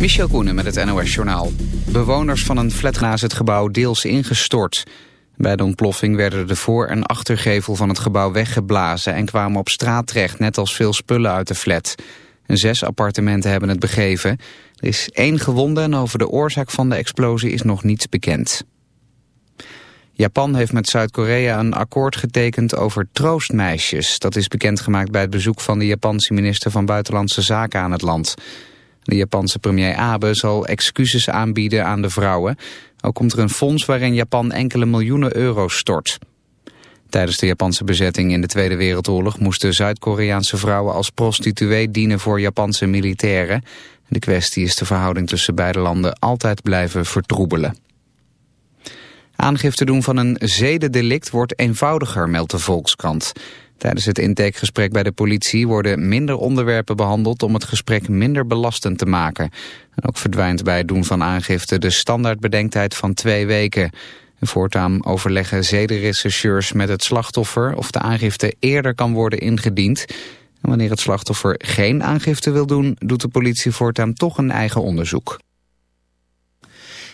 Michel Koenen met het NOS-journaal. Bewoners van een flat naast het gebouw deels ingestort. Bij de ontploffing werden de voor- en achtergevel van het gebouw weggeblazen... en kwamen op straat terecht, net als veel spullen uit de flat. Zes appartementen hebben het begeven. Er is één gewonde en over de oorzaak van de explosie is nog niets bekend. Japan heeft met Zuid-Korea een akkoord getekend over troostmeisjes. Dat is bekendgemaakt bij het bezoek van de Japanse minister van Buitenlandse Zaken aan het land. De Japanse premier Abe zal excuses aanbieden aan de vrouwen. Ook komt er een fonds waarin Japan enkele miljoenen euro's stort. Tijdens de Japanse bezetting in de Tweede Wereldoorlog moesten Zuid-Koreaanse vrouwen als prostituee dienen voor Japanse militairen. De kwestie is de verhouding tussen beide landen altijd blijven vertroebelen. Aangifte doen van een zedendelict wordt eenvoudiger, meldt de Volkskrant. Tijdens het intakegesprek bij de politie worden minder onderwerpen behandeld om het gesprek minder belastend te maken. En ook verdwijnt bij het doen van aangifte de standaardbedenktijd van twee weken. Voortaan overleggen zedenrechercheurs met het slachtoffer of de aangifte eerder kan worden ingediend. En wanneer het slachtoffer geen aangifte wil doen, doet de politie voortaan toch een eigen onderzoek.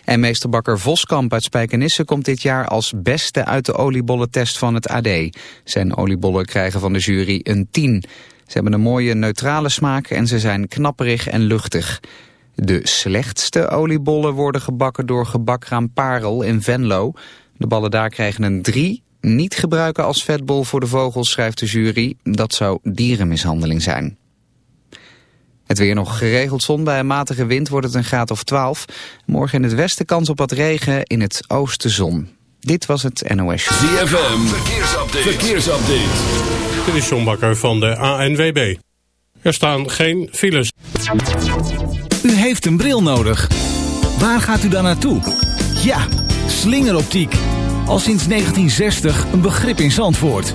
En meesterbakker Voskamp uit Spijkenisse komt dit jaar als beste uit de oliebollentest van het AD. Zijn oliebollen krijgen van de jury een 10. Ze hebben een mooie neutrale smaak en ze zijn knapperig en luchtig. De slechtste oliebollen worden gebakken door gebakraam Parel in Venlo. De ballen daar krijgen een 3. Niet gebruiken als vetbol voor de vogels, schrijft de jury. Dat zou dierenmishandeling zijn. Het weer nog geregeld zon. Bij een matige wind wordt het een graad of 12. Morgen in het westen kans op wat regen, in het oosten zon. Dit was het NOS Show. ZFM, verkeersupdate. verkeersupdate. Dit is John Bakker van de ANWB. Er staan geen files. U heeft een bril nodig. Waar gaat u dan naartoe? Ja, slingeroptiek. Al sinds 1960 een begrip in Zandvoort.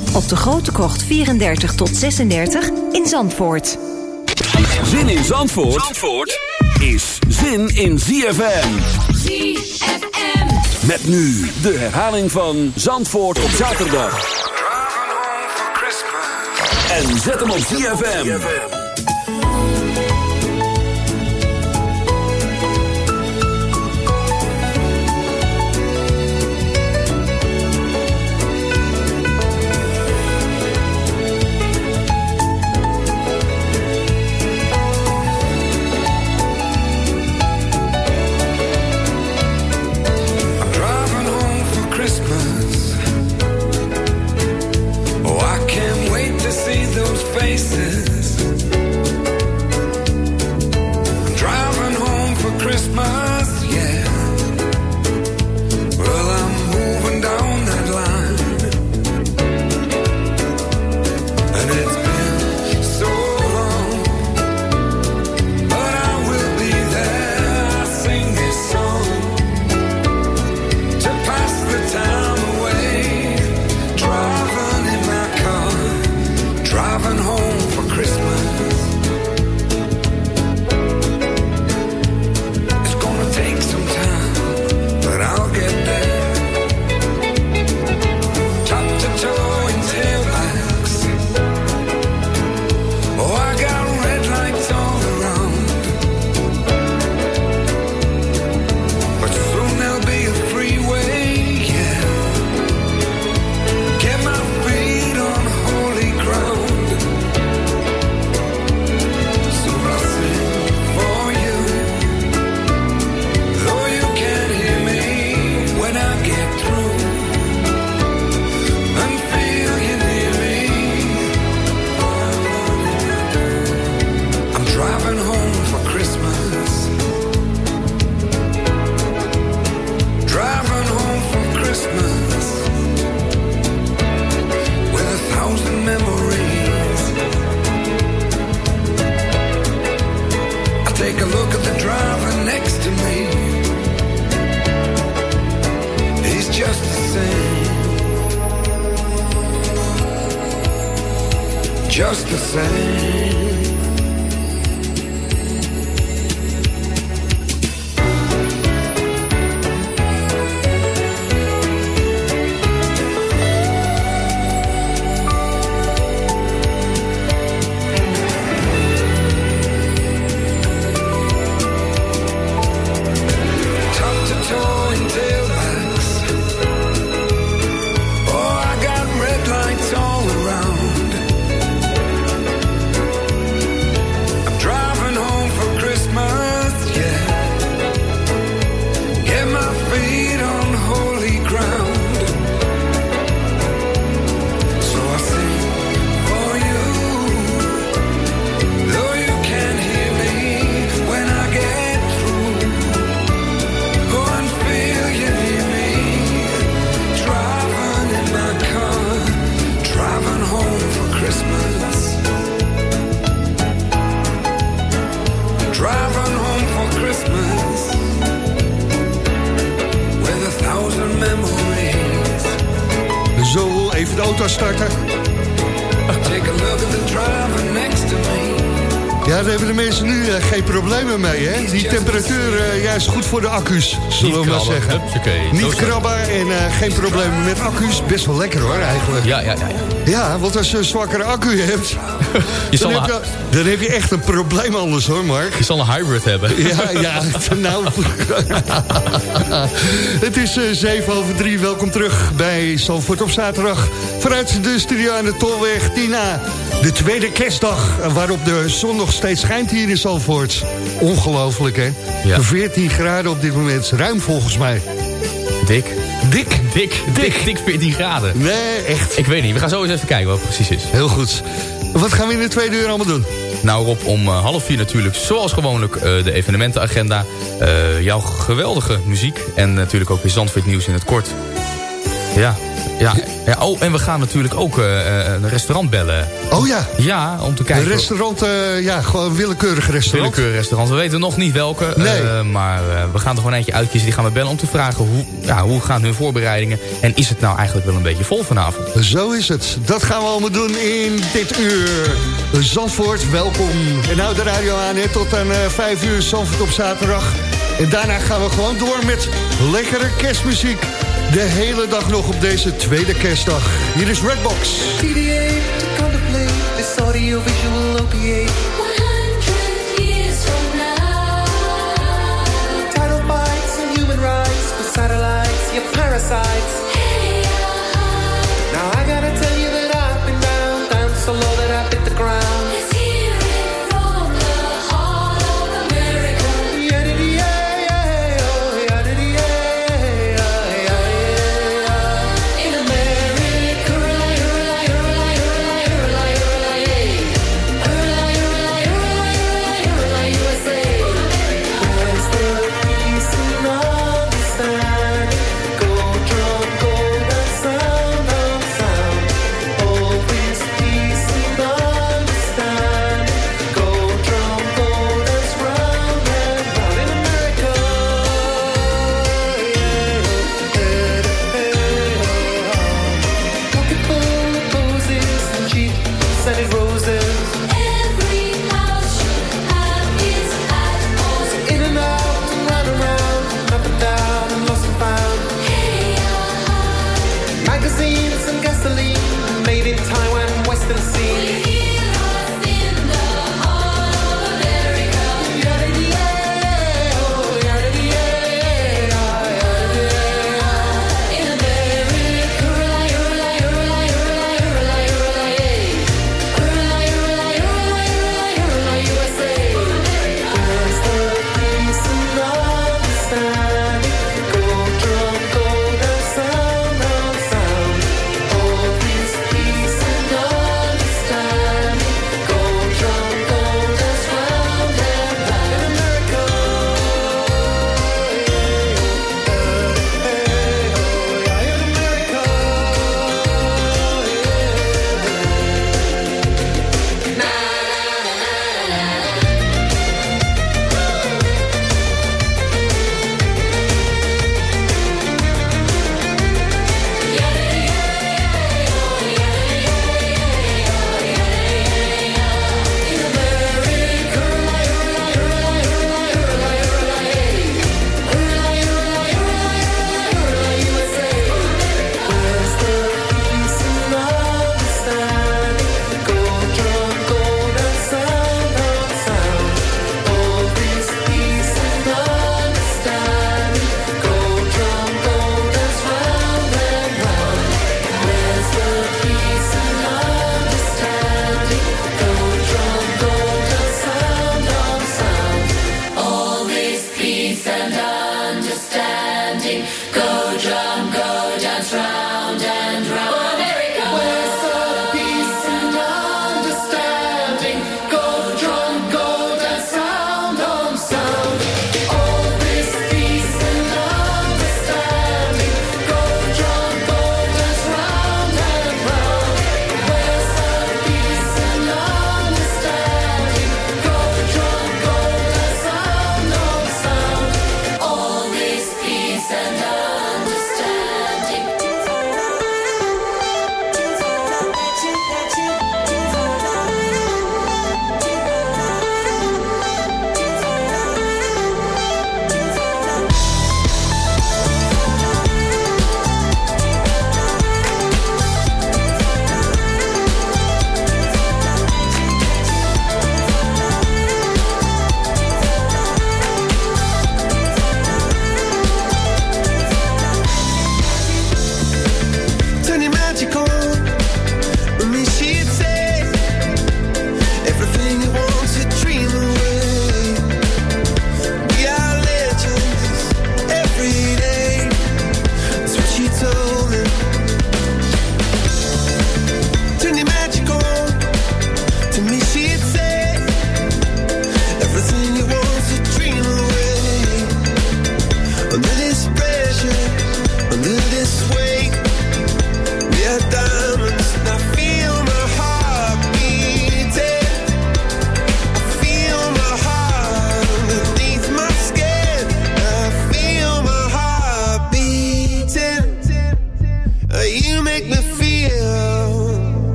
op de Grote Krocht 34 tot 36 in Zandvoort. Zin in Zandvoort, Zandvoort is zin in ZFM. ZFM. Met nu de herhaling van Zandvoort op zaterdag. En zet hem op ZFM. Die temperatuur eh, juist goed voor de accu's, zullen we maar krabben, zeggen. Niet krabben en eh, geen problemen met accu's. Best wel lekker hoor, eigenlijk. Ja, ja, ja. ja. Ja, want als je een zwakkere accu hebt... Je dan, heb je, dan heb je echt een probleem anders hoor, Mark. je zal een hybrid hebben. Ja, ja, nou... het is eh 7 over 3. Welkom terug bij Zalvoort op zaterdag. Vanuit de studio aan de Tolweg Tina. De tweede kerstdag eh, waarop de zon nog steeds schijnt hier in Zalvoort. Ongelooflijk, hè? Ja. 14 graden op dit moment. Ruim volgens mij. Dik. Dik. Dik, dik, dik 14 graden. Nee, echt. Ik weet niet, we gaan zo eens even kijken wat het precies is. Heel goed. Wat gaan we in de tweede uur allemaal doen? Nou Rob, om eh, half vier natuurlijk, zoals gewoonlijk, eh, de evenementenagenda. eh, jouw geweldige muziek en natuurlijk ook weer Zandvoort nieuws in het kort. Ja, ja, ja. Oh, en we gaan natuurlijk ook eh, eh, een restaurant bellen. Oh ja, Ja, om te een kijken... restaurant, eh, ja, gewoon een willekeurig restaurant. Willekeurig restaurant. We weten nog niet welke. Nee. maar we gaan er gewoon eentje uitkiezen. Die gaan we bellen om te vragen hoe, ja, hoe gaan hun voorbereidingen. En is het nou eigenlijk wel een beetje vol vanavond? Zo is het. Dat gaan we allemaal doen in dit uur. Zandvoort, welkom. En hou de radio aan hè, tot aan eh 5 uur Zandvoort op zaterdag. En daarna gaan we gewoon door met lekkere kerstmuziek. De hele dag nog op deze tweede kerstdag. Hier is Redbox. TVA, to contemplate this audiovisual OPA. 100 years from now. Tidal bites, and human rights. The satellites, your parasites. Hey, uh. Now I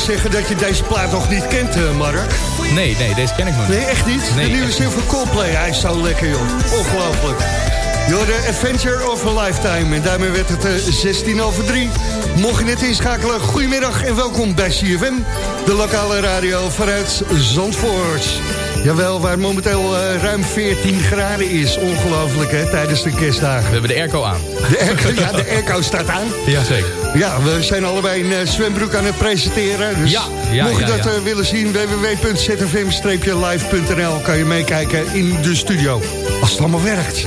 zeggen dat je deze plaat nog niet kent, eh, Mark. Nee, nee, deze ken ik nog niet. Nee, echt niet? De nieuwe Silver van Coldplay, hij is zo lekker, joh. Ongelooflijk. Door de Adventure of a Lifetime. En daarmee werd het eh, 16 over 3. Mocht je net inschakelen, goedemiddag en welkom bij CFM. De lokale radio vanuit Zandvoort. Jawel, waar momenteel eh, ruim 14 graden is. Ongelooflijk, hè, tijdens de kerstdagen. We hebben de airco aan. De ja, de airco staat aan. Jazeker. Ja, we zijn allebei een eh, zwembroek aan het presenteren. Dus ja, ja, mocht je dat eh, willen zien, www.zfm-live.nl... kan je meekijken in de studio. Als het allemaal werkt.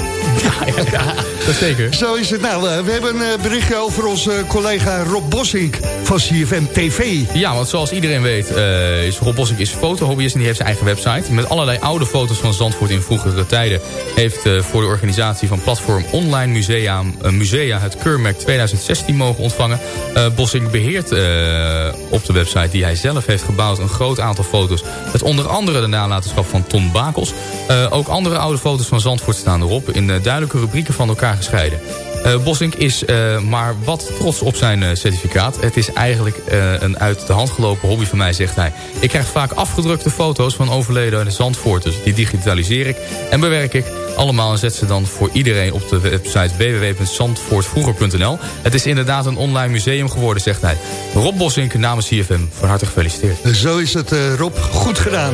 Ja, ja, ja, dat zeker. Zo is het. Nou, eh, we hebben een eh, berichtje over onze collega Rob Bossink van CFM TV. Ja, want zoals iedereen weet eh, is Rob Bossink is fotohobbyist en die heeft zijn eigen website. Met allerlei oude foto's van Zandvoort in vroegere tijden. Heeft eh, voor de organisatie van platform Online Musea, eh, Musea het keurmerk 2016 mogen ontvangen. Eh Bossink beheert eh, op de website die hij zelf heeft gebouwd een groot aantal foto's. Met onder andere de nalatenschap van Ton Bakels. Eh, ook andere oude foto's van Zandvoort staan erop in eh, duidelijke rubrieken van elkaar gescheiden. Eh Bossink is eh, maar wat trots op zijn certificaat. Het is eigenlijk een uit de hand gelopen hobby van mij, zegt hij. Ik krijg vaak afgedrukte foto's van overleden Zandvoorters. Die digitaliseer ik en bewerk ik allemaal en zet ze dan voor iedereen op de website www.zandvoortvroeger.nl. Het is inderdaad een online museum geworden, zegt hij. Rob Bossink namens CFM, van harte gefeliciteerd. Zo is het, Rob. Goed gedaan.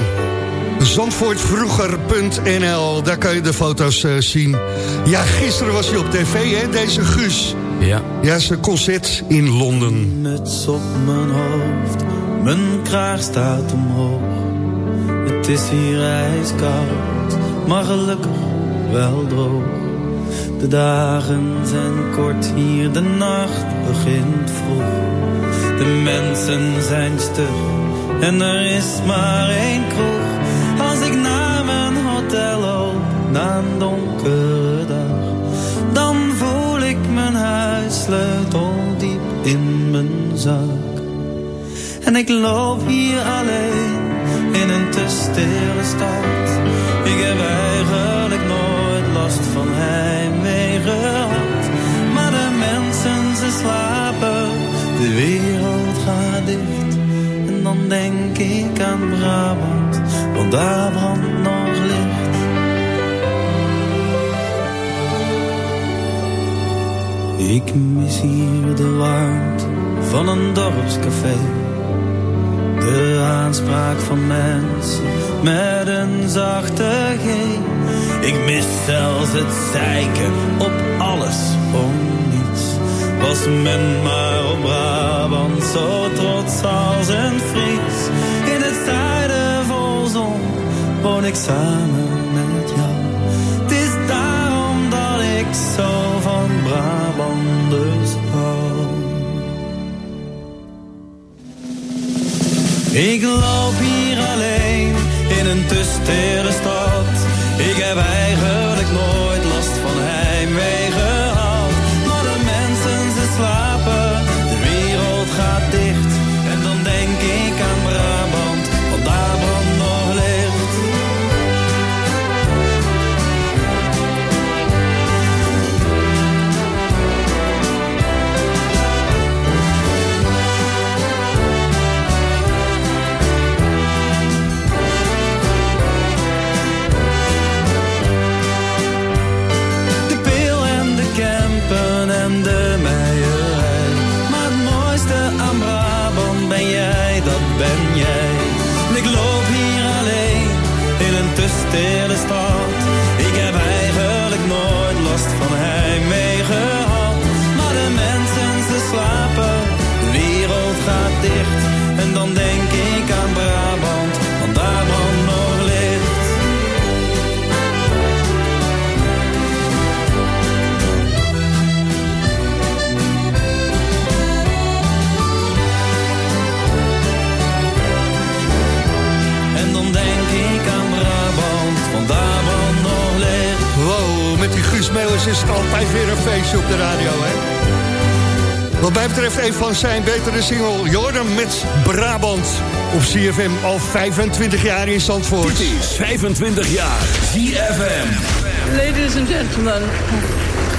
Zandvoortvroeger.nl, daar kan je de foto's eh, zien. Ja, gisteren was hij op tv, hè, deze Guus. Ja. Ja, zijn concert in Londen. muts op mijn hoofd, mijn kraag staat omhoog. Het is hier ijskoud, maar gelukkig wel droog. De dagen zijn kort hier, de nacht begint vroeg. De mensen zijn stug en er is maar één kroeg. Ik naar mijn hotel loop, na een donkere dag, dan voel ik mijn huissleutel diep in mijn zak. En ik loop hier alleen in een te stille stad. Ik heb eigenlijk nooit last van heimwee gehad. Maar de mensen, ze slapen, de wereld gaat dicht. En dan denk ik aan Brabant, want daar brandt nog licht. Ik mis hier de warmte van een dorpscafé. De aanspraak van mensen met een zachte G. Ik mis zelfs het zeiken op alles om niets. Was men maar op Brabant zo trots als een Fries. Woon ik samen met jou. Het is daarom dat ik zo van Brabanders hou. Ik loop hier alleen in een te stad. Ik heb eigenlijk nooit is het altijd weer een feestje op de radio, hè? Wat mij betreft een van zijn betere single, Jordan met Brabant. Op CFM al 25 jaar in Zandvoort. Dit is 25 jaar ZFM. Ladies and gentlemen,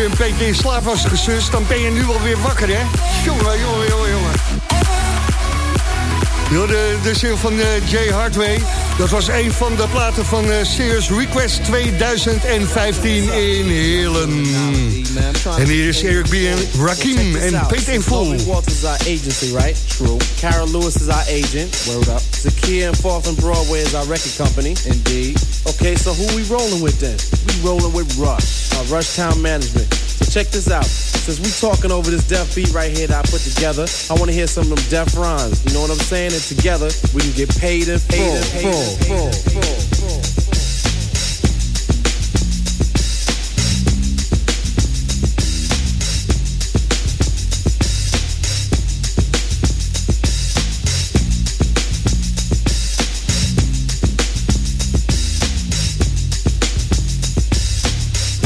Je een beetje in slaap was gesust, dan ben je nu alweer wakker, hè? Jongen, jongen, jongen, jongen. Yo, de, de zin van uh, Jay Hardway. Dat was een van de platen van uh, Serious Request 2015 in Heerlen. En hier is Eric B. en Rakim en Paint in Full. Walters is our agency, right? True. Carol Lewis is our agent. Word up. Zakia and Fourth and Broadway is our record company. Indeed. Okay, so who we rolling with then? We rolling with Rush, our Rush Town Management. So check this out. Since we talking over this deaf beat right here that I put together, I want to hear some of them deaf rhymes. You know what I'm saying? And together, we can get paid in full. full, full, full, full.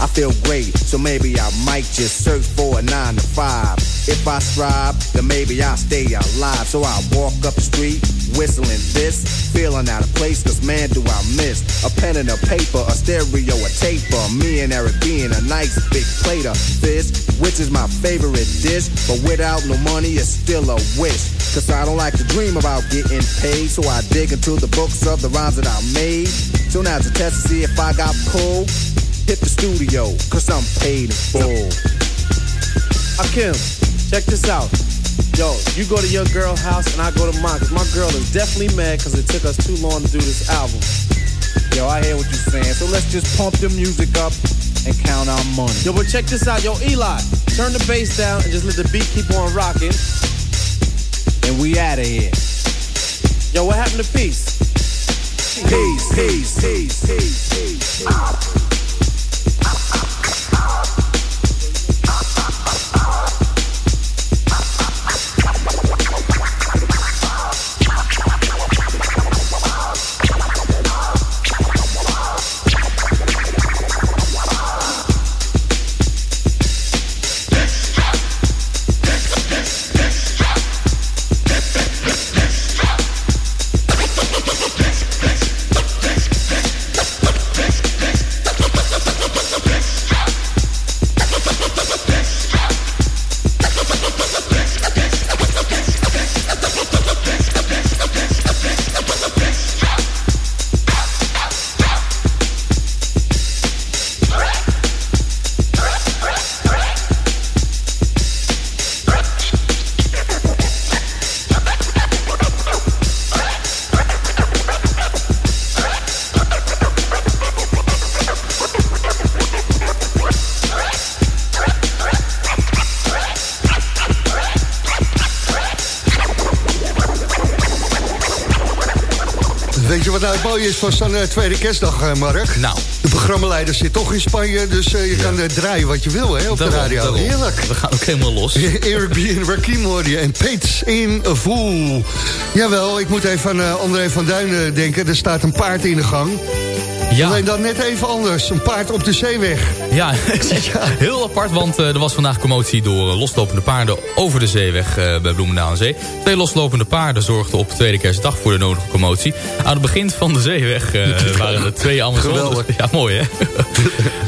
I feel great, so maybe I might just search for a nine to five. If I strive, then maybe I'll stay alive. So I walk up the street, whistling this, feeling out of place, cause man, do I miss a pen and a paper, a stereo, a tape, taper. Me and Eric being a nice big plate of fish, which is my favorite dish. But without no money, it's still a wish. Cause I don't like to dream about getting paid, so I dig into the books of the rhymes that I made. So now's a test to see if I got pulled. Hit the studio, cause I'm paid in full. Uh, Akim, check this out. Yo, you go to your girl house and I go to mine. Cause my girl is definitely mad cause it took us too long to do this album. Yo, I hear what you're saying, so let's just pump the music up and count our money. Yo, but check this out. Yo, Eli, turn the bass down and just let the beat keep on rocking. And we out of here. Yo, what happened to peace? Peace, peace, peace, peace, peace. Weet van zo'n eh, tweede kerstdag, eh, Mark? Nou. De programmaleider zit toch in Spanje, dus eh, je kan eh, draaien wat je wil hè, op Daarom, de radio. daarom. Heerlijk. We gaan ook helemaal los. Eric B. en Rakim hoorde je en Pates in a Fool. Jawel, ik moet even aan André van Duinen denken. Er staat een paard in de gang. Ja. Alleen dan net even anders. Een paard op de zeeweg. Ja, heel apart, want eh, er was vandaag commotie door eh, loslopende paarden over de zeeweg eh, bij Bloemendaal Zee. Twee loslopende paarden zorgden op tweede kerstdag voor de nodige commotie. Aan het begin van de zeeweg waren er twee Amazones. Geweldig. Ja, mooi hè?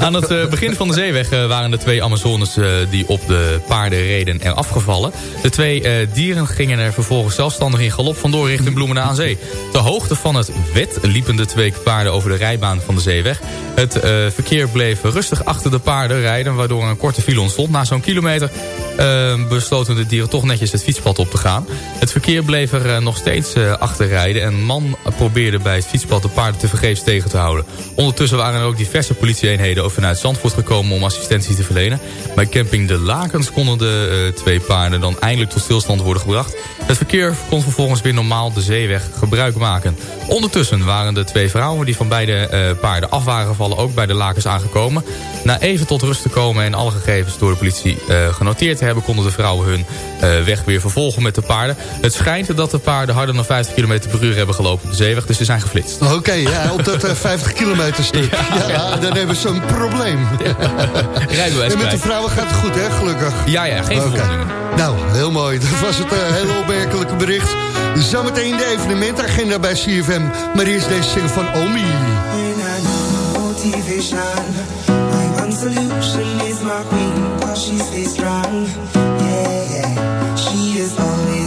Aan het begin van de zeeweg waren de twee Amazones die op de paarden reden er afgevallen. De twee dieren gingen er vervolgens zelfstandig in galop vandoor richting Bloemendaal aan Zee. Ter hoogte van het wet liepen de twee paarden over de rijbaan van de zeeweg. Het verkeer bleef rustig achter de paarden rijden... waardoor een korte file ontstond. Na zo'n kilometer eh, besloten de dieren toch netjes het fietspad op te gaan. Het verkeer bleef er eh, nog steeds eh, achter rijden... en man probeerde bij het fietspad de paarden tevergeefs tegen te houden. Ondertussen waren er ook diverse politieeenheden... vanuit Zandvoort gekomen om assistentie te verlenen. Bij camping De Lakens konden de eh, twee paarden dan eindelijk tot stilstand worden gebracht. Het verkeer kon vervolgens weer normaal de zeeweg gebruik maken. Ondertussen waren de twee vrouwen die van beide paarden af waren gevallen... ook bij de lakens aangekomen. Na even tot rust te komen en alle gegevens door de politie genoteerd te hebben... konden de vrouwen hun eh, weg weer vervolgen met de paarden. Het schijnt dat de paarden harder dan 50 km per uur hebben gelopen op de zeeweg... dus ze zijn geflitst. Oké, ja, op dat eh, 50 kilometer stuk. Ja, dan hebben ze een probleem. Rijbewijs En met de vrouwen gaat het goed, hè, gelukkig. Ja, ja, geen verwondingen. Nou, heel mooi. Dat was het eh, hele opmerkelijke bericht. Zometeen de evenementagenda bij CFM. Maar eerst deze single van Omi. motivation. My one solution is my queen, she stays strong. Yeah, yeah. She is always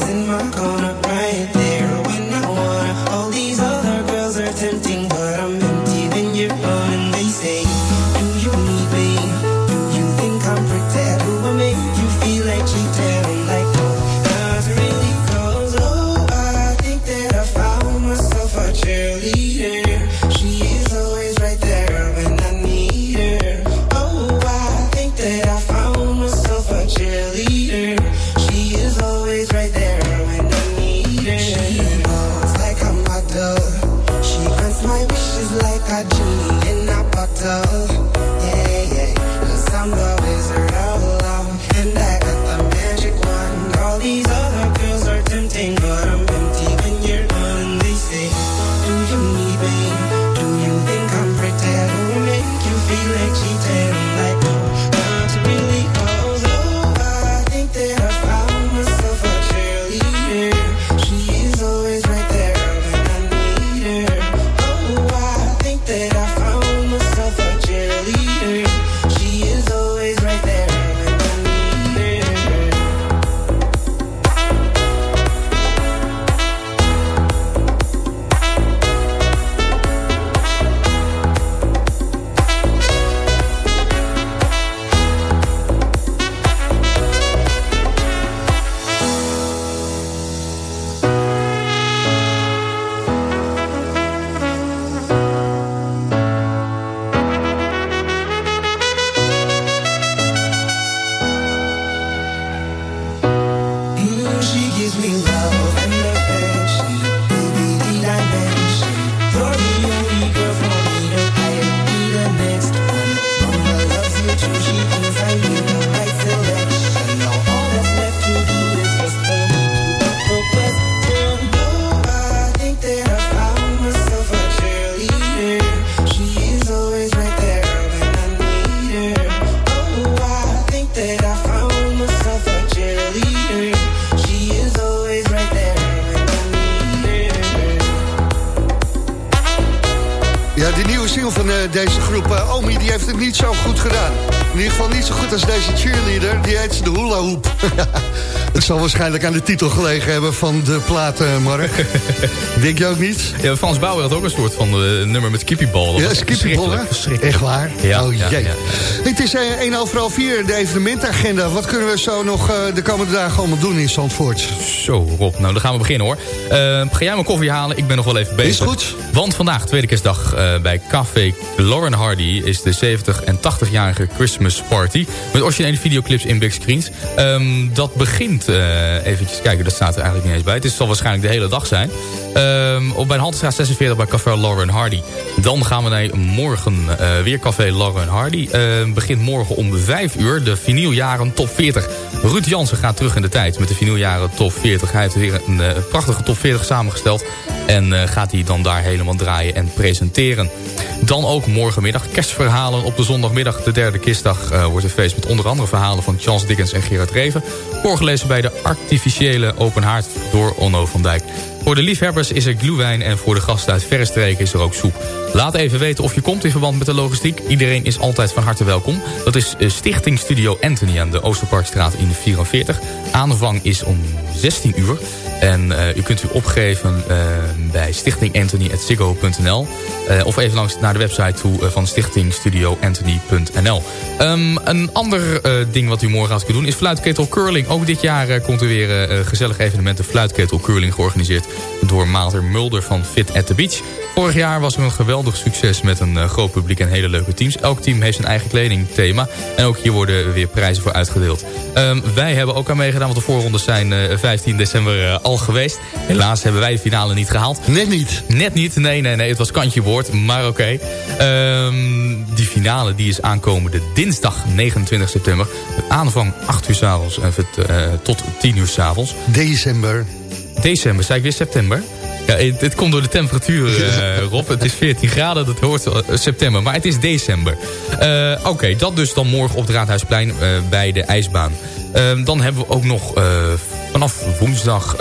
zal waarschijnlijk aan de titel gelegen hebben van de plaat, eh, Mark. Denk je ook niet? Ja, Frans Bauer had ook een soort van eh, nummer met kippieballen. Dat Ja, verschrikkelijk, Echt waar? Ja, oh ja, jee. ja. Het is eh, 1 over half 4, de evenementagenda. Wat kunnen we zo nog eh, de komende dagen allemaal doen in Zandvoort? Zo, Rob. Nou, dan gaan we beginnen hoor. Ga jij mijn koffie halen? Ik ben nog wel even bezig. Is goed. Want vandaag, tweede kerstdag, bij Café Lauren Hardy... is de 70 en 80-jarige Christmas Party. Met originele videoclips in big screens. Ehm, dat begint, eventjes kijken, dat staat er eigenlijk niet eens bij. Het zal waarschijnlijk de hele dag zijn. Ehm, op bij de Haltestraat 46 bij Café Lauren Hardy. Dan gaan we naar morgen eh, weer Café Lauren Hardy. Ehm, begint morgen om 5 uur de vinyljaren top 40. Ruud Jansen gaat terug in de tijd met de vinyljaren top 40. Hij heeft weer een eh, prachtige top 40 samengesteld. En eh, gaat hij dan daar helemaal draaien en presenteren. Dan ook morgenmiddag kerstverhalen op de zondagmiddag. De derde kerstdag eh, wordt een feest met onder andere verhalen van Charles Dickens en Gerard Reven. Voorgelezen bij de artificiële open haard door Onno van Dijk. Voor de liefhebbers is er glühwein en voor de gasten uit verre streken is er ook soep. Laat even weten of je komt in verband met de logistiek. Iedereen is altijd van harte welkom. Dat is eh, Stichting Studio Anthony aan de Oosterparkstraat in de 44. Aanvang is om 16 uur. En eh, u kunt u opgeven eh, bij stichtinganthony.ziggo.nl eh, Of even langs naar de website toe van stichtingstudioanthony.nl Ehm Een ander ding wat u morgen gaat kunnen doen is fluitketel curling. Ook dit jaar komt er weer een gezellig evenement, fluitketel curling georganiseerd door Maarten Mulder van Fit at the Beach. Vorig jaar was er een geweldig succes met een eh, groot publiek en hele leuke teams. Elk team heeft zijn eigen kledingthema. En ook hier worden weer prijzen voor uitgedeeld. Ehm, wij hebben ook aan meegedaan, want de voorrondes zijn eh, 15 december eh, al geweest. Helaas hebben wij de finale niet gehaald. Net niet. Net niet, nee, nee, nee. Het was kantje woord, maar oké. Ehm, die finale die is aankomende dinsdag 29 september. Aanvang 8 uur s'avonds en uh, tot 10 uur s'avonds. December. December, zei ik weer september? Ja, het, het komt door de temperatuur, uh, Rob. Het is 14 graden, dat hoort uh, september. Maar het is december. Uh, Oké, okay, dat dus dan morgen op het Raadhuisplein bij de ijsbaan. Ehm, dan hebben we ook nog vanaf woensdag...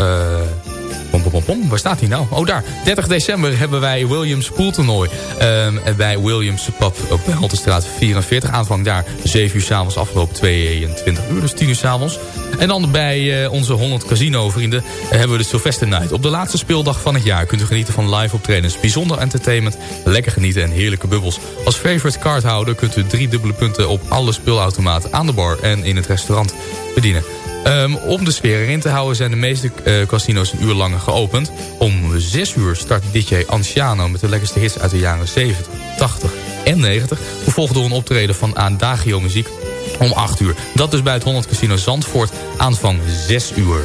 Pom, pom, pom. Waar staat hij nou? Oh, daar. 30 december hebben wij Williams pooltoernooi. Um, bij Williams Pub op Haltestraat 44. Aanvang daar 7 uur s'avonds, afgelopen 22 uur, dus 10 uur s'avonds. En dan bij uh, onze 100 casino vrienden uh, hebben we de Sylvester Night. Op de laatste speeldag van het jaar kunt u genieten van live optredens. Bijzonder entertainment, lekker genieten en heerlijke bubbels. Als favorite cardhouder kunt u drie dubbele punten op alle speelautomaten aan de bar en in het restaurant bedienen. Um, om de sfeer erin te houden zijn de meeste uh, casino's een uur langer geopend. Om 6 uur start DJ Anciano met de lekkerste hits uit de jaren 70, 80 en 90. Gevolgd door een optreden van Adagio Muziek om 8 uur. Dat dus bij het 100 Casino Zandvoort aanvang 6 uur.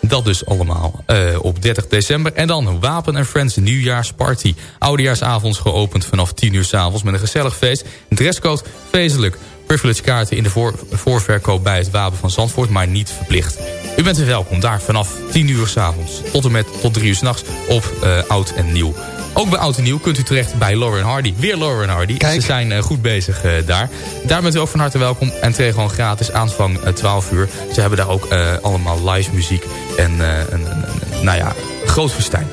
Dat dus allemaal uh, op 30 december. En dan Wapen Friends nieuwjaarsparty. Oudejaarsavonds geopend vanaf 10 uur s'avonds met een gezellig feest. Dresscode feestelijk privilege kaarten in de voor, voorverkoop bij het Wapen van Zandvoort, maar niet verplicht. U bent welkom daar vanaf 10 uur s'avonds tot en met tot 3 uur s'nachts op uh, Oud en Nieuw. Ook bij Oud en Nieuw kunt u terecht bij Lauren Hardy. Weer Lauren Hardy. Kijk. Ze zijn uh, goed bezig uh, daar. Daar bent u ook van harte welkom. En tegen gewoon gratis aanvang 12 uur. Ze hebben daar ook allemaal live muziek en een, nou ja, groot festijn.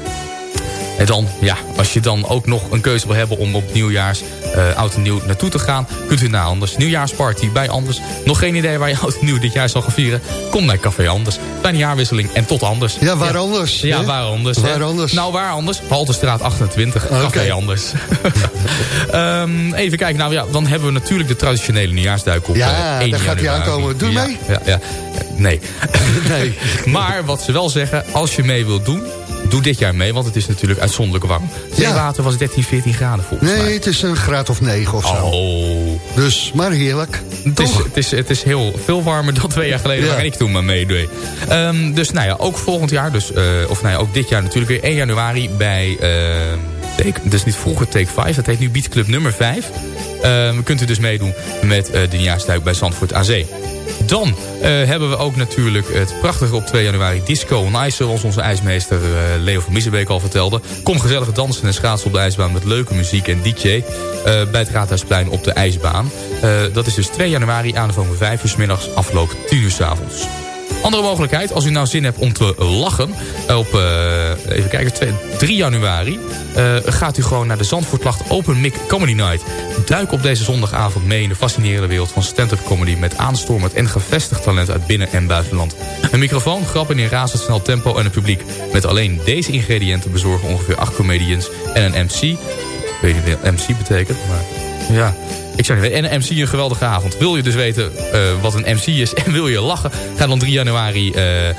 En dan, ja, als je dan ook nog een keuze wil hebben om op nieuwjaars uh, oud en nieuw naartoe te gaan, kunt u naar Anders. Nieuwjaarsparty bij Anders. Nog geen idee waar je oud en nieuw dit jaar zal gaan vieren? Kom naar Café Anders. Fijne jaarwisseling en tot anders. Ja, waar ja. anders? Ja, hè? waar anders. Waar hè? anders? Nou, waar anders? Halterstraat 28, Oké. Café Anders. um, even kijken, nou ja, dan hebben we natuurlijk de traditionele nieuwjaarsduik op Ja, uh, 1 daar gaat hij aankomen. Doe ja, mee? Ja, ja. Nee. Nee. maar wat ze wel zeggen, als je mee wilt doen... Doe dit jaar mee, want het is natuurlijk uitzonderlijk warm. Zeewater was 13, 14 graden volgens mij. Nee, het is een graad of negen of zo. Oh. Dus, maar heerlijk. Het is, het, is, het is heel veel warmer dan twee jaar geleden Ja. waar ik toen maar meedeed. Um, dus nou ja, ook volgend jaar, dus, uh, of nou ja, ook dit jaar natuurlijk weer 1 januari bij, uh, take, dus niet vroeger Take 5, dat heet nu Beat Club nummer 5. Um, kunt u dus meedoen met uh, de nieuwjaarsduik bij Zandvoort aan. Dan uh, hebben we ook natuurlijk het prachtige op 2 januari Disco on Ice... zoals onze ijsmeester uh, Leo van Missebeek al vertelde. Kom gezellig dansen en schaatsen op de ijsbaan met leuke muziek en DJ... Bij het Raadhuisplein op de ijsbaan. Dat is dus 2 januari aan van 5 uur s middags afloop 10 uur s avonds. Andere mogelijkheid, als u nou zin hebt om te lachen... op, uh, even kijken, 2, 3 januari... Uh, gaat u gewoon naar de Zandvoortlacht Open Mic Comedy Night. Duik op deze zondagavond mee in de fascinerende wereld van stand-up comedy... met aanstormend en gevestigd talent uit binnen- en buitenland. Een microfoon, grappen in razendsnel tempo en een publiek. Met alleen deze ingrediënten bezorgen ongeveer 8 comedians en een MC. Ik weet niet wat MC betekent, maar ja... Ik weten. En MC een geweldige avond. Wil je dus weten uh, wat een MC is en wil je lachen? Ga dan 3 januari uh, uh,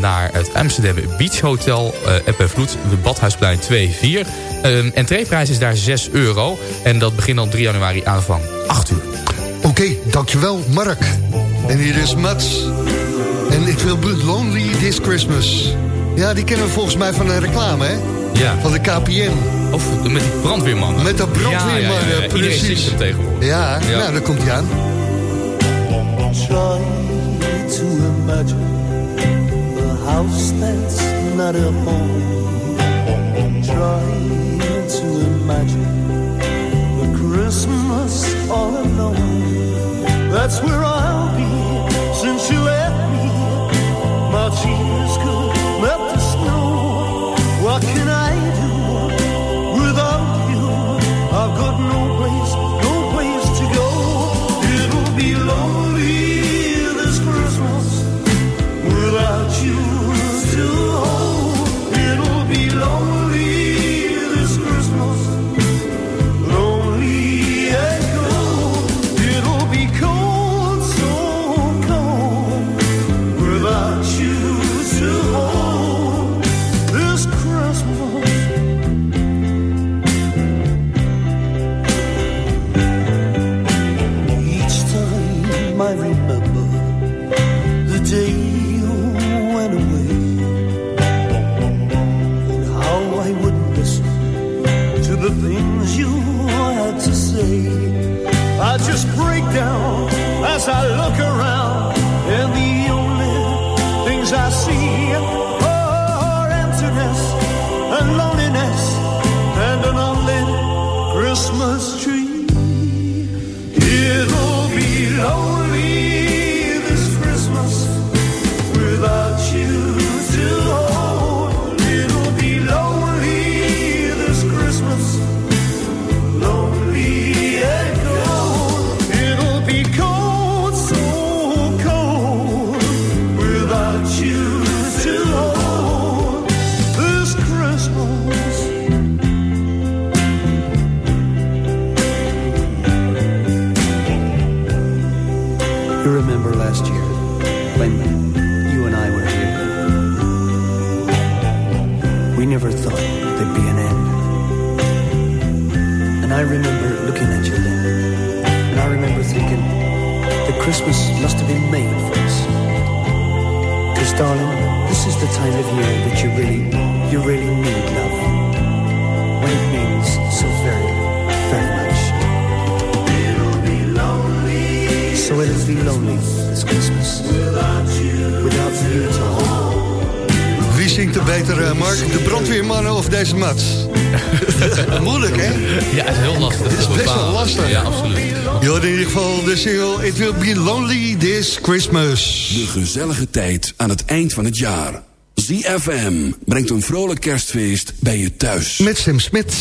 naar het Amsterdam Beach Hotel. Uh, Eppenvloed, de Badhuisplein 2-4. Uh, entreeprijs is daar 6 euro. En dat begint dan 3 januari aanvang 8 uur. Oké, dankjewel Mark. En hier is Mats. En It Will Be Lonely This Christmas. Ja, die kennen we volgens mij van een reclame, hè? Ja. Van de KPN. Of met die brandweerman. Met de brandweerman, ja, ja, ja, ja. precies. Hem tegenwoordig. Ja, nou, daar komt hij aan. Try to imagine a house that's not a home. Try to imagine a Christmas all alone. That's where I'll be since you left me. My tears could were thinking that Christmas must have been made for us. Because, darling, this is the time of year that you really, you really need love. When it means so very, very much. It'll be lonely. So it'll be lonely this Christmas. Without you, without you. zingt er beter, eh, Mark? De brandweermannen of deze mats? Moeilijk, hè? Ja, het is heel lastig. Het is best wel lastig. Ja, absoluut. jullie in ieder geval de single It Will Be Lonely This Christmas. De gezellige tijd aan het eind van het jaar. ZFM brengt een vrolijk kerstfeest bij je thuis. Met Sim Smits.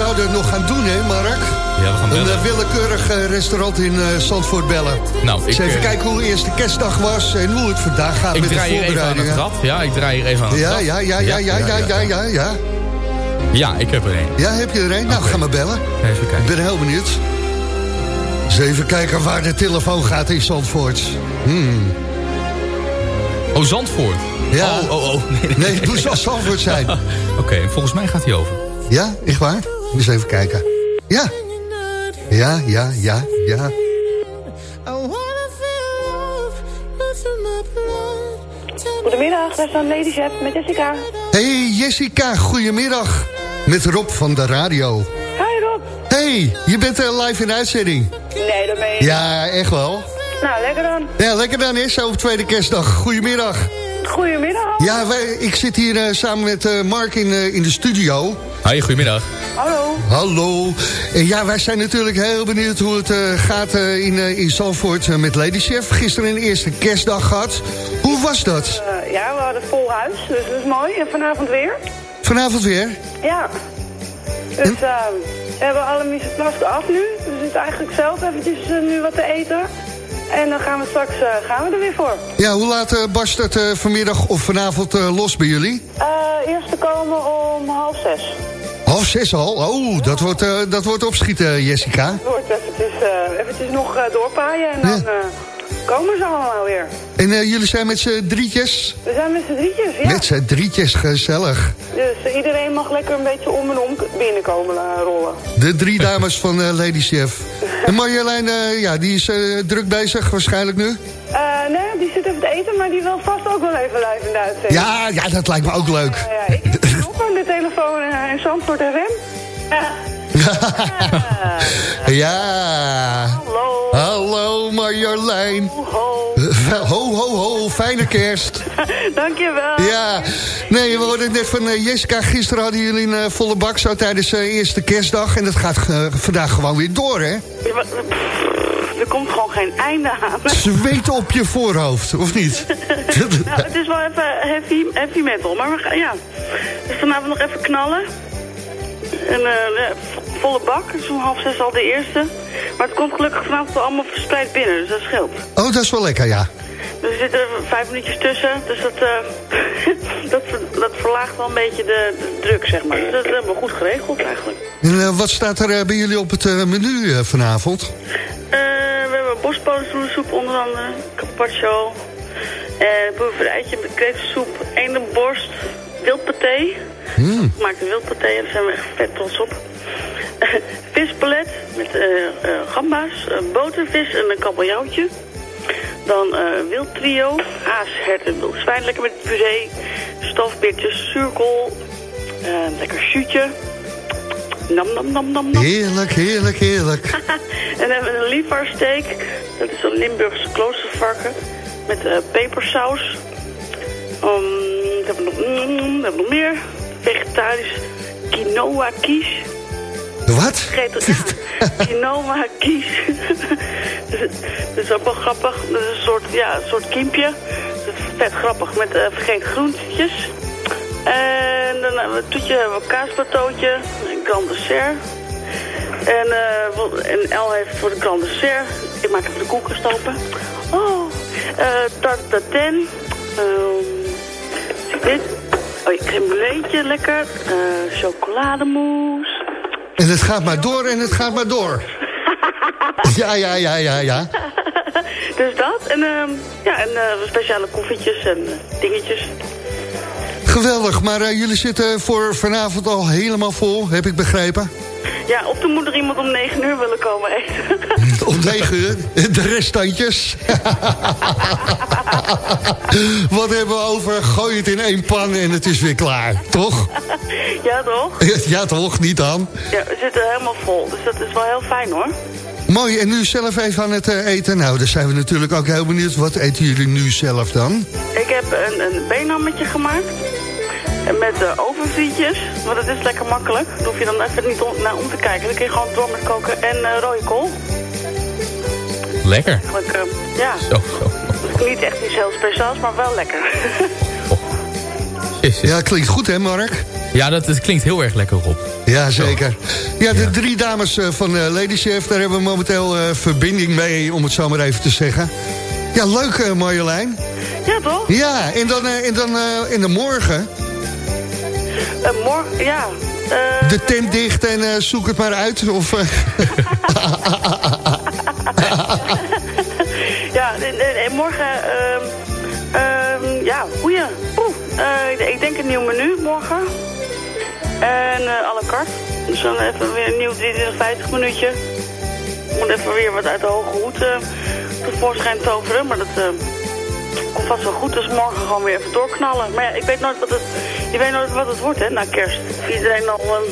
Zouden het nog gaan doen, hè Mark? Ja, we gaan Een bellen. eh, willekeurig eh, restaurant in eh, Zandvoort bellen. Nou, ik, Eens even kijken hoe de eerste kerstdag was en hoe het vandaag gaat Ik met de draai hier even aan het voorbereidingen. Ja, ik draai hier even aan het Ja, ja, ja, ja, ja, ja, ja, ja, ja. Ja, ik heb er een. Ja, heb je er een? Nou, ga maar bellen. Even Ik kijken. ben heel benieuwd. Eens even kijken waar de telefoon gaat in Zandvoort. Hmm. Oh, Zandvoort. Ja. Oh, oh, oh. Nee, Nee, het moest wel Zandvoort zijn. Oké, volgens mij gaat hij over. Ja, echt waar? Eens even kijken. Ja. Ja, ja, ja, ja. Goedemiddag, staan Lady Chef met Jessica. Hey Jessica, goedemiddag. Met Rob van de radio. Hi Rob. Hey, je bent eh, live in uitzending. Nee, dat meen je. Ja, echt wel. Nou, lekker dan. Ja, lekker dan is op tweede kerstdag. Goedemiddag. Goedemiddag. Ja, wij, ik zit hier eh, samen met eh, Mark in, in de studio. Hoi, goedemiddag. Hallo. Hallo. En ja, wij zijn natuurlijk heel benieuwd hoe het eh, gaat eh, in, eh, in Zandvoort eh, met Lady Chef. Gisteren een eerste kerstdag gehad. Hoe was dat? Eh, ja, we hadden vol huis, dus dat is mooi. En vanavond weer. Vanavond weer? Ja. Dus eh, we hebben alle miseplasten af nu. We zitten eigenlijk zelf eventjes eh, nu wat te eten. En dan gaan we straks eh, gaan we er weer voor. Ja, hoe laat eh, barst het eh, vanmiddag of vanavond los bij jullie? Eerst te komen om half zes. Half zes al? Oh, dat wordt, dat wordt opschieten, Jessica. Het wordt eventjes, eventjes nog doorpaaien en dan komen ze allemaal weer. En eh, jullie zijn met z'n drietjes? We zijn met z'n drietjes, ja. Met z'n drietjes, gezellig. Dus eh, iedereen mag lekker een beetje om en om binnenkomen eh, rollen. De drie dames van Lady Chef. En Marjolein, ja, die is druk bezig waarschijnlijk nu. Eh, nee, die zit even te eten, maar die wil vast ook wel even live in de uitzending. Ja, ja, dat lijkt me ook leuk. Ja, ik op aan de telefoon in Zandvoort FM. Ja. Ja. Hallo. Hallo Marjolein. Ho. Ho, ho, ho. Fijne kerst. Dankjewel. Ja. Nee, we hoorden het net van eh, Jessica. Gisteren hadden jullie een eh, volle bak zo tijdens de eerste kerstdag. En dat gaat eh, vandaag gewoon weer door, hè? Ja, maar, pff, Er komt gewoon geen einde aan. Zweet op je voorhoofd, of niet? nou, het is wel even heavy, heavy metal, maar we gaan, ja. Dus vanavond nog even knallen. En eh, volle bak, dus om half zes al de eerste. Maar het komt gelukkig vanavond allemaal verspreid binnen, dus dat scheelt. Oh, dat is wel lekker, ja. Dus er zitten vijf minuutjes tussen, dus dat, eh, dat, dat verlaagt wel een beetje de, de druk, zeg maar. Dus dat hebben we goed geregeld eigenlijk. En eh, wat staat er bij jullie op het menu vanavond? We hebben bosbodemsoep onder andere, carpaccio, en boeverijtje met kreeftensoep, eendenborst, wildpaté. Mm. Gemaakte wildpaté, en daar zijn we echt vet trots op. Vispalet met eh eh, gamba's, eh, botervis en een kabeljauwtje. Dan eh wild trio, aas, hert en wild zwijn, lekker met puree, stofbeertjes, zuurkool, lekker shootje. Nam, nam, nam, nam, nam. Heerlijk, heerlijk, heerlijk. en dan hebben we een lievaarsteak. Dat is een Limburgse kloostervarken. Met pepersaus. Um, hebben we nog, mm, wat hebben we nog meer? Vegetarisch quinoa kies. Wat? Vergeet het, ja. quinoa kies. Dus dat is ook wel grappig. Dat is een soort, ja, een soort kiempje. Dat is vet grappig. Met eh vergeet groentjes. En dan hebben we een toetje, hebben we een. Een grand dessert. En, eh, wat- en El heeft voor de grand dessert. Ik maak even de koelkast open. Oh, eh tarte tatin. Dit? Oh, crème brûleetje, lekker. Eh chocolademousse. En het gaat maar door en het gaat maar door. Ja, ja, ja, ja, ja. dus dat. En, ehm, ja, en eh, speciale koffietjes en eh, dingetjes. Geweldig, maar jullie zitten voor vanavond al helemaal vol, heb ik begrepen. Ja, of er moet er iemand om 9 uur willen komen eten. Om 9 uur, de restantjes. Wat hebben we over? Gooi het in één pan en het is weer klaar, toch? ja, toch? Ja, toch? Niet dan? Ja, we zitten helemaal vol. Dus dat is wel heel fijn hoor. Mooi, en nu zelf even aan het eh, eten. Nou, daar zijn we natuurlijk ook heel benieuwd. Wat eten jullie nu zelf dan? Ik heb een, een beenhammetje gemaakt. En met uh, ovenfrietjes. Want het is lekker makkelijk. Daar hoef je dan even niet om, naar om te kijken. Dan kun je gewoon door met koken en eh rode kool. Lekker. Eigenlijk, eh, ja. Zo, zo. Dus niet echt iets heel speciaals, maar wel lekker. Ja, klinkt goed hè, Mark? Ja, dat, dat klinkt heel erg lekker, Rob. Ja, zeker. Ja, de drie dames eh, van eh, Lady Chef, daar hebben we momenteel eh, verbinding mee, om het zo maar even te zeggen. Ja, leuk Marjolein. Ja, toch? Ja, en dan, eh, en dan eh, in de morgen, Eh, morgen, ja. eh, de tent dicht en eh, zoek het maar uit. Of, ja, en, en- en morgen, ehm, ehm, ja, goeie. Oeh, eh, ik- denk een nieuw menu morgen. En eh à la carte. Dus dan even weer een nieuw 23, 50 minuutje. Ik moet even weer wat uit de hoge hoed tevoorschijn toveren, maar dat vast wel goed. Dus morgen gewoon weer even doorknallen. Maar ja, ik weet nooit wat het, je weet nooit wat het wordt, hè, na kerst. Of iedereen al ehm,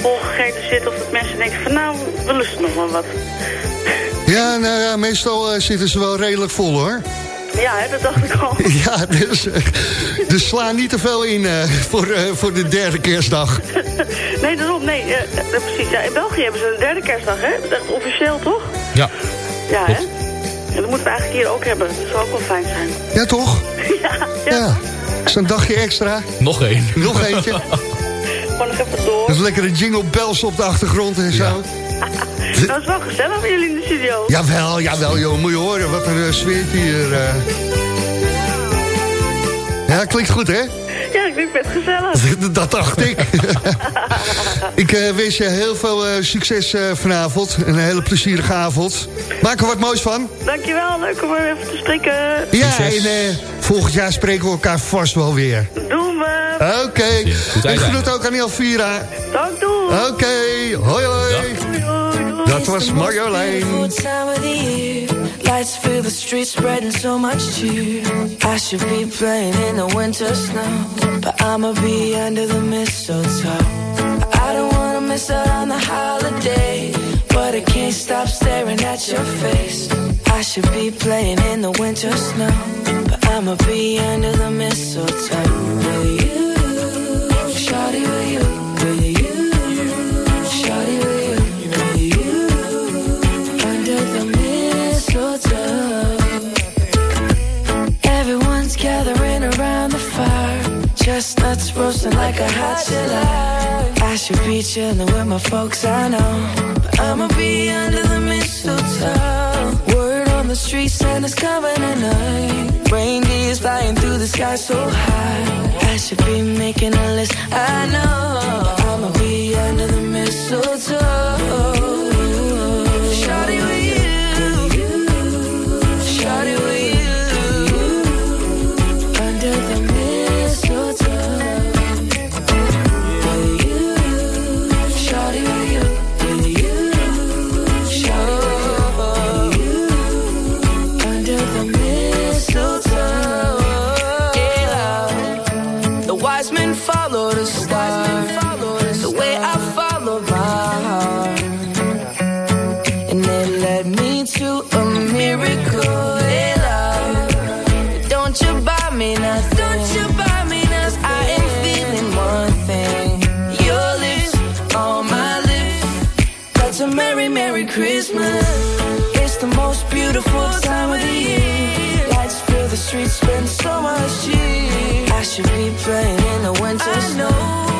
volgegeten zit of dat mensen denken van nou, we lusten nog wel wat. ja, nou ja, meestal eh, zitten ze wel redelijk vol hoor. Ja, hè, dat dacht ik al. Ja, dus, eh, dus sla niet te veel in eh, voor, eh, voor de derde kerstdag. Nee, daarom, nee, precies. Ja, in België hebben ze een derde kerstdag, hè? Dat is echt officieel, toch? Ja. Ja, hè? En dat moeten we eigenlijk hier ook hebben. Dat zou ook wel fijn zijn. Ja, toch? ja, Ja. Zo'n dagje extra. Nog één. Nog eentje. Gewoon nog even door. Dus lekkere jingle bells op de achtergrond en zo. Dat is wel gezellig bij jullie in de studio. Jawel, jawel, joh. Moet je horen wat een eh, sfeertje hier. eh. Ja, klinkt goed, hè? Ja, ik vind het gezellig. Dat dacht ik. ik eh, wens je heel veel eh, succes eh, vanavond. Een hele plezierige avond. Maak er wat moois van. Dankjewel, leuk om er even te spreken. Ja, en eh, volgend jaar spreken we elkaar vast wel weer. Doen we. Oké. Goed En einde. groet ook aan Elvira. Dank, doei. Oké, hoi hoi. Dat was Marjolein. Lights fill the streets, spreading so much cheer. I should be playing in the winter snow, but I'ma be under the mistletoe. I don't wanna miss out on the holiday, but I can't stop staring at your face. I should be playing in the winter snow, but I'ma be under the mistletoe. Chestnuts roasting like a hot July. I should be chilling with my folks, I know, but I'ma be under the mistletoe. Word on the street, Santa's coming tonight. Reindeer's flying through the sky so high. I should be making a list, I know, but I'ma be under the mistletoe. Should be playing in the winter snow.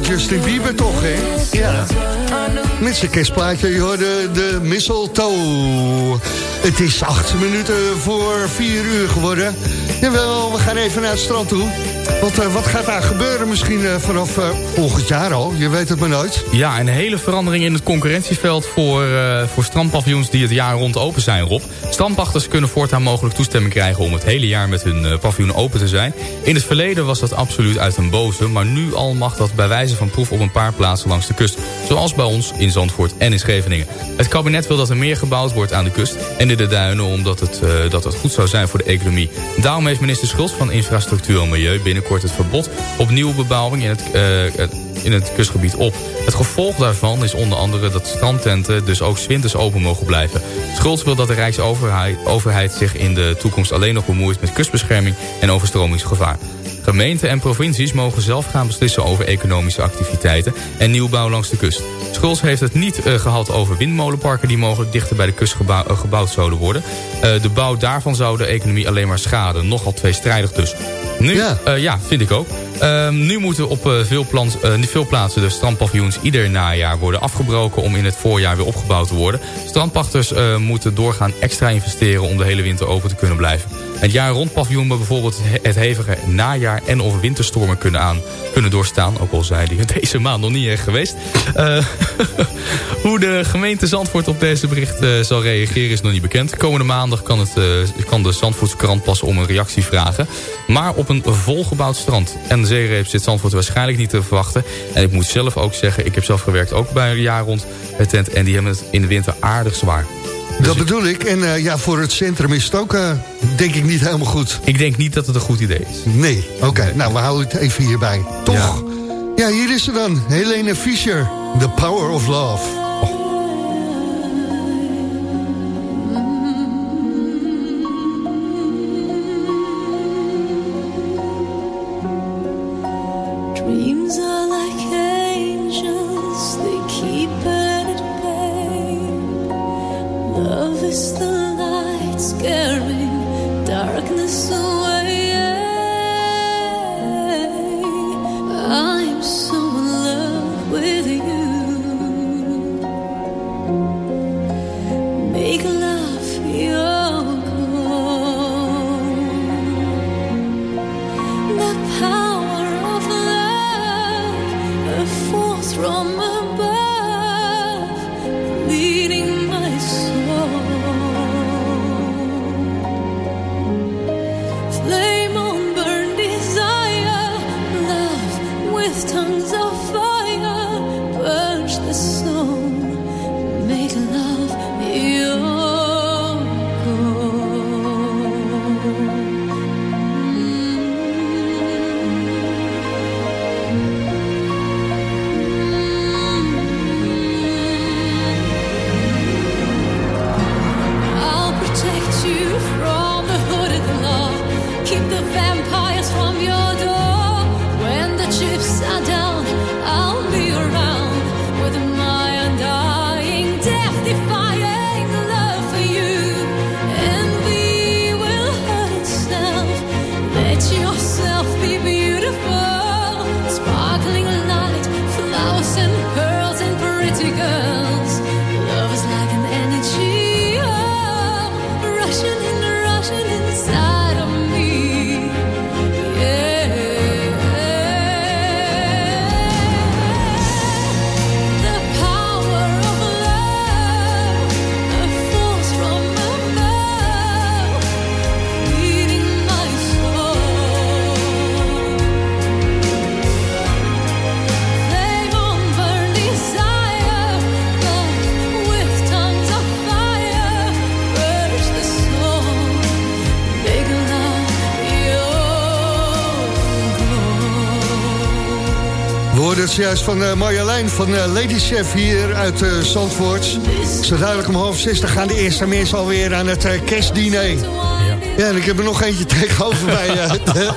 Justin Bieber toch, hè? Ja. Met zijn kerstplaatje, je hoorde de mistletoe. Het is acht minuten voor vier uur geworden. Jawel, we gaan even naar het strand toe. Eh, wat gaat daar gebeuren misschien eh, vanaf eh, volgend jaar al? Je weet het maar nooit. Ja, een hele verandering in het concurrentieveld voor, voor strandpaviljoens die het jaar rond open zijn, Rob. Strandpachters kunnen voortaan mogelijk toestemming krijgen om het hele jaar met hun paviljoen open te zijn. In het verleden was dat absoluut uit een boze, maar nu al mag dat bij wijze van proef op een paar plaatsen langs de kust. Zoals bij ons in Zandvoort en in Scheveningen. Het kabinet wil dat er meer gebouwd wordt aan de kust en in de duinen omdat het, dat het goed zou zijn voor de economie. Daarom heeft minister Schultz van Infrastructuur en Milieu binnenkort het verbod op nieuwe bebouwing in het, het- in het kustgebied op. Het gevolg daarvan is onder andere dat strandtenten dus ook 's winters open mogen blijven. Schultz wil dat de Rijksoverheid overheid zich in de toekomst alleen nog bemoeit met kustbescherming en overstromingsgevaar. Gemeenten en provincies mogen zelf gaan beslissen over economische activiteiten en nieuwbouw langs de kust. Schultz heeft het niet eh, gehad over windmolenparken die mogelijk dichter bij de kust gebouw- eh, gebouwd zouden worden. Eh, de bouw daarvan zou de economie alleen maar schaden. Nogal tweestrijdig dus. Nu, ja, ja vind ik ook. Ehm, nu moeten op eh, veel, eh, veel plaatsen de strandpaviljoens ieder najaar worden afgebroken om in het voorjaar weer opgebouwd te worden. Strandpachters eh, moeten doorgaan extra investeren om de hele winter open te kunnen blijven. Het jaar rond paviljoen bijvoorbeeld he- het hevige najaar en of winterstormen kunnen, aan, kunnen doorstaan. Ook al zijn die deze maand nog niet echt geweest. Eh, hoe de gemeente Zandvoort op deze bericht eh, zal reageren is nog niet bekend. Komende maandag kan, het, eh, kan de Zandvoortse krant pas om een reactie vragen. Maar op een volgebouwd strand en zeereep zit Zandvoort waarschijnlijk niet te verwachten. En ik moet zelf ook zeggen, ik heb zelf gewerkt ook bij een jaar rond het tent. En die hebben het in de winter aardig zwaar. Dat bedoel ik. En eh, ja, voor het centrum is het ook, eh, denk ik, niet helemaal goed. Ik denk niet dat het een goed idee is. Nee, oké. Nou, we houden het even hierbij. Toch? Ja. hier is ze dan. Helene Fischer. The Power of Love. Juist van eh, Marjolein van eh, Lady Chef hier uit eh, Zandvoort. Zo dadelijk om half zes dan gaan de eerste mensen alweer aan het kerstdiner. Ja. en ik heb er nog eentje tegenover bij de-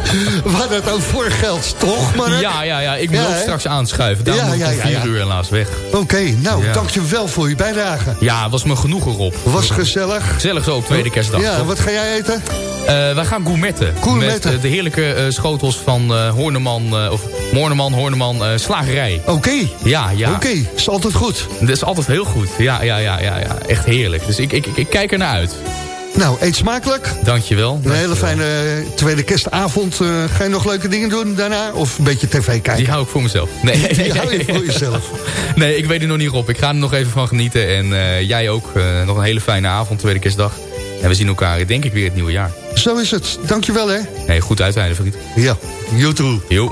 waar dat ook voor geldt, toch? Maar, Ja, ja, ja. Ik moet Ja, ook straks aanschuiven. Daarom Ja, moet ik ja, vier ja. uur helaas weg. Oké, nou, Ja. dankjewel voor je bijdrage. Ja, was me genoegen, Rob. Was gezellig. Gezellig zo op tweede kerstdag. Ja, toch? wat ga jij eten? Eh, wij gaan gourmetten. Gourmetten. Met eh, de heerlijke eh, schotels van eh Horneman, of Moorneman, Horneman, slagerij. Oké. Ja, ja. Oké, is altijd goed. Dat is altijd heel goed. Ja, ja, ja, ja, ja. Echt heerlijk. Dus ik, ik, ik, kijk er naar uit. Nou, eet smakelijk. Dankjewel. Een hele fijne tweede kerstavond. Ga je nog leuke dingen doen daarna? Of een beetje tv kijken? Die hou ik voor mezelf. Nee, Die hou je voor jezelf. Nee, ik weet er nog niet op. Ik ga er nog even van genieten. En jij ook. Nog een hele fijne avond, tweede kerstdag. En we zien elkaar, denk ik, weer het nieuwe jaar. Zo is het. Dankjewel, hè. Nee, goed uitrijden, vriend. Ja, you too. Jo.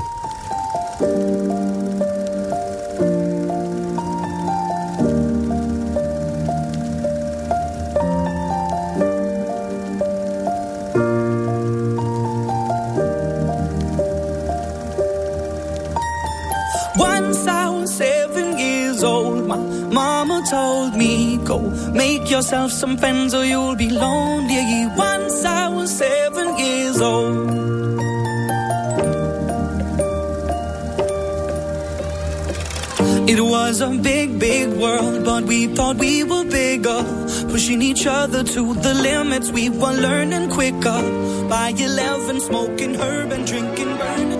Once I was seven years old, my mama told me, Go make yourself some friends or you'll be lonely. Was a big, big world, but we thought we were bigger. Pushing each other to the limits, we were learning quicker. By 11, smoking herb and drinking burning.